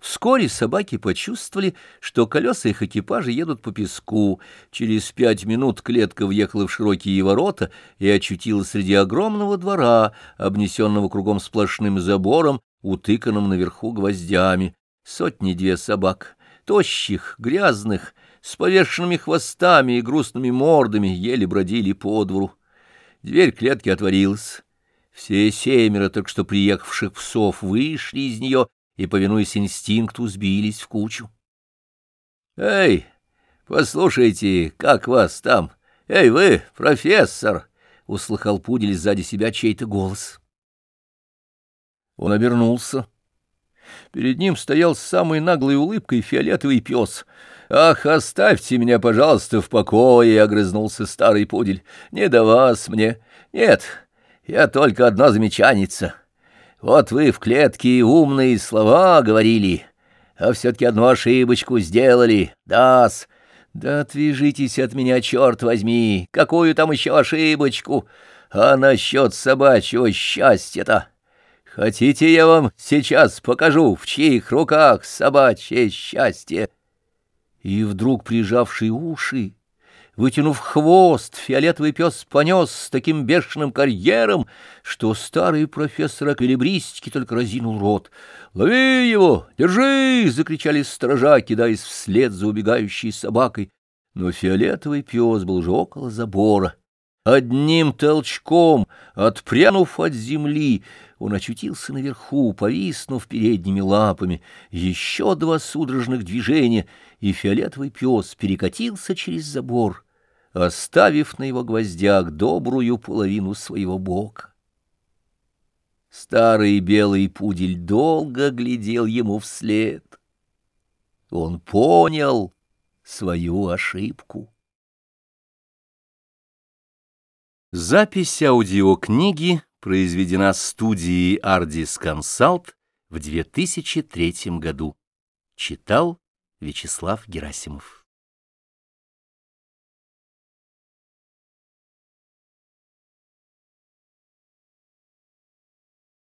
Вскоре собаки почувствовали, что колеса их экипажа едут по песку. Через пять минут клетка въехала в широкие ворота и очутилась среди огромного двора, обнесенного кругом сплошным забором, утыканным наверху гвоздями. Сотни-две собак, тощих, грязных, с повешенными хвостами и грустными мордами, еле бродили по двору. Дверь клетки отворилась. Все семеро только что приехавших псов вышли из нее и, повинуясь инстинкту, сбились в кучу. — Эй, послушайте, как вас там? Эй, вы, профессор! — услыхал пудель сзади себя чей-то голос. Он обернулся. Перед ним стоял с самой наглой улыбкой фиолетовый пес. «Ах, оставьте меня, пожалуйста, в покое!» — огрызнулся старый пудель. «Не до вас мне. Нет, я только одна замечаница. Вот вы в клетке умные слова говорили, а все-таки одну ошибочку сделали. Да-с. Да отвяжитесь от меня, черт возьми. Какую там еще ошибочку? А насчет собачьего счастья-то? Хотите, я вам сейчас покажу, в чьих руках собачье счастье? И вдруг прижавший уши Вытянув хвост, фиолетовый пес понес с таким бешеным карьером, что старый профессор эквилибристики только разинул рот. «Лови его! Держи!» — закричали сторожа, кидаясь вслед за убегающей собакой. Но фиолетовый пес был уже около забора. Одним толчком, отпрянув от земли, он очутился наверху, повиснув передними лапами. Еще два судорожных движения, и фиолетовый пес перекатился через забор оставив на его гвоздях добрую половину своего бока. Старый белый пудель долго глядел ему вслед. Он понял свою ошибку. Запись аудиокниги произведена студией Ardis Consult в 2003 году. Читал Вячеслав Герасимов.